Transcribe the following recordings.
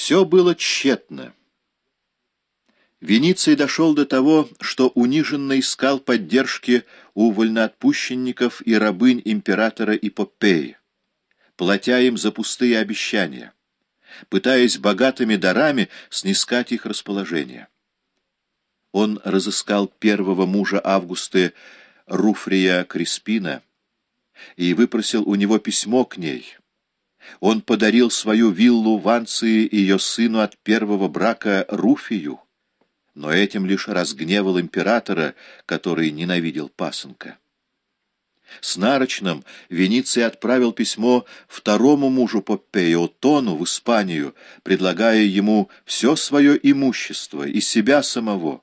Все было тщетно. Вениций дошел до того, что униженно искал поддержки у вольноотпущенников и рабынь императора Ипопеи, платя им за пустые обещания, пытаясь богатыми дарами снискать их расположение. Он разыскал первого мужа Августы Руфрия Криспина и выпросил у него письмо к ней. Он подарил свою виллу в Анции ее сыну от первого брака Руфию, но этим лишь разгневал императора, который ненавидел пасынка. С нарочным Вениций отправил письмо второму мужу Поппею, Тону, в Испанию, предлагая ему все свое имущество и себя самого.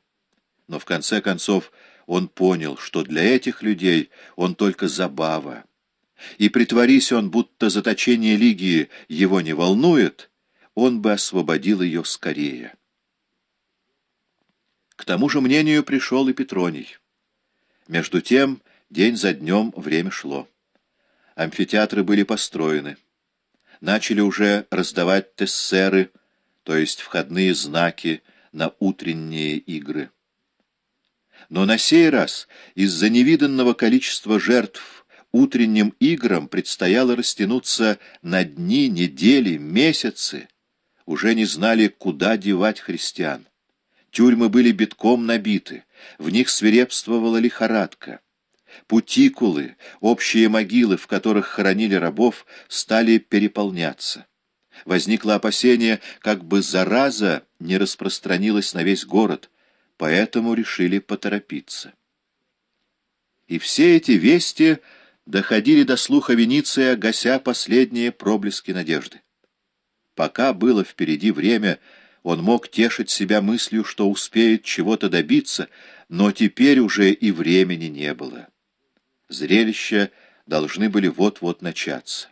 Но в конце концов он понял, что для этих людей он только забава. И притворись он, будто заточение Лигии его не волнует, он бы освободил ее скорее. К тому же мнению пришел и Петроний. Между тем, день за днем время шло. Амфитеатры были построены. Начали уже раздавать тессеры, то есть входные знаки на утренние игры. Но на сей раз, из-за невиданного количества жертв утренним играм предстояло растянуться на дни, недели, месяцы. Уже не знали, куда девать христиан. Тюрьмы были битком набиты, в них свирепствовала лихорадка. Путикулы, общие могилы, в которых хоронили рабов, стали переполняться. Возникло опасение, как бы зараза не распространилась на весь город, поэтому решили поторопиться. И все эти вести доходили до слуха Вениция, гася последние проблески надежды. Пока было впереди время, он мог тешить себя мыслью, что успеет чего-то добиться, но теперь уже и времени не было. Зрелища должны были вот-вот начаться.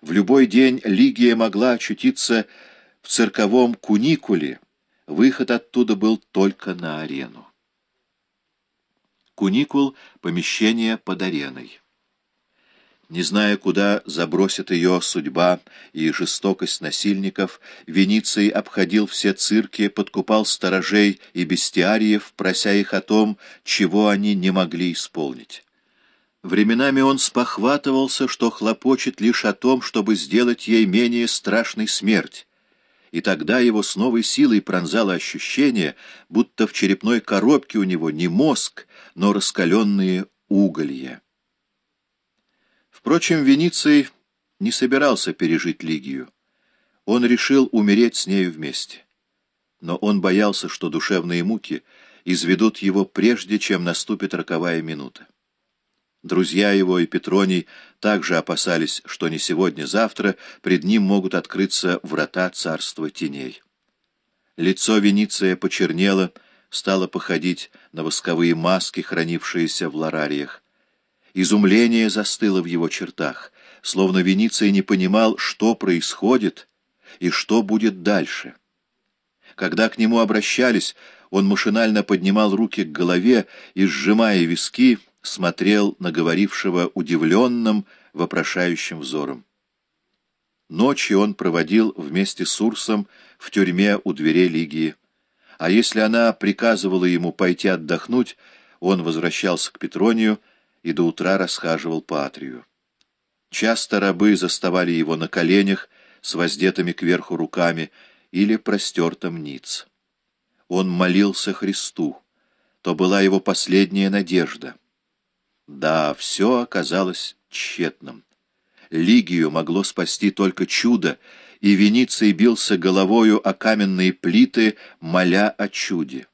В любой день Лигия могла очутиться в цирковом куникуле, выход оттуда был только на арену. Куникул — помещение под ареной. Не зная, куда забросит ее судьба и жестокость насильников, Вениций обходил все цирки, подкупал сторожей и бестиариев, прося их о том, чего они не могли исполнить. Временами он спохватывался, что хлопочет лишь о том, чтобы сделать ей менее страшной смерть, и тогда его с новой силой пронзало ощущение, будто в черепной коробке у него не мозг, но раскаленные уголья. Впрочем, Вениций не собирался пережить Лигию. Он решил умереть с нею вместе. Но он боялся, что душевные муки изведут его прежде, чем наступит роковая минута. Друзья его и Петроний также опасались, что не сегодня-завтра пред ним могут открыться врата царства теней. Лицо Вениция почернело, стало походить на восковые маски, хранившиеся в ларариях. Изумление застыло в его чертах, словно Вениций не понимал, что происходит и что будет дальше. Когда к нему обращались, он машинально поднимал руки к голове и, сжимая виски, смотрел на говорившего удивленным, вопрошающим взором. Ночи он проводил вместе с Урсом в тюрьме у дверей Лигии, а если она приказывала ему пойти отдохнуть, он возвращался к Петронию, и до утра расхаживал по атрию. Часто рабы заставали его на коленях с воздетыми кверху руками или простертым ниц. Он молился Христу. То была его последняя надежда. Да, все оказалось тщетным. Лигию могло спасти только чудо, и Вениций бился головою о каменные плиты, моля о чуде.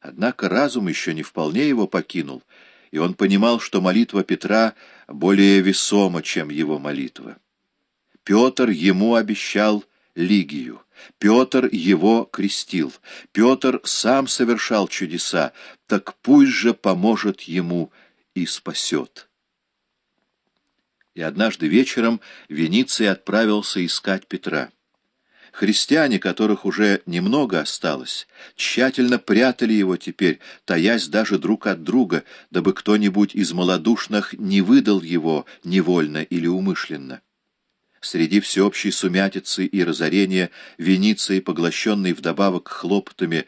Однако разум еще не вполне его покинул — и он понимал, что молитва Петра более весома, чем его молитва. Петр ему обещал Лигию. Петр его крестил. Петр сам совершал чудеса, так пусть же поможет ему и спасет. И однажды вечером Вениций отправился искать Петра. Христиане, которых уже немного осталось, тщательно прятали его теперь, таясь даже друг от друга, дабы кто-нибудь из малодушных не выдал его невольно или умышленно. Среди всеобщей сумятицы и разорения Венеции, поглощенной вдобавок хлопотами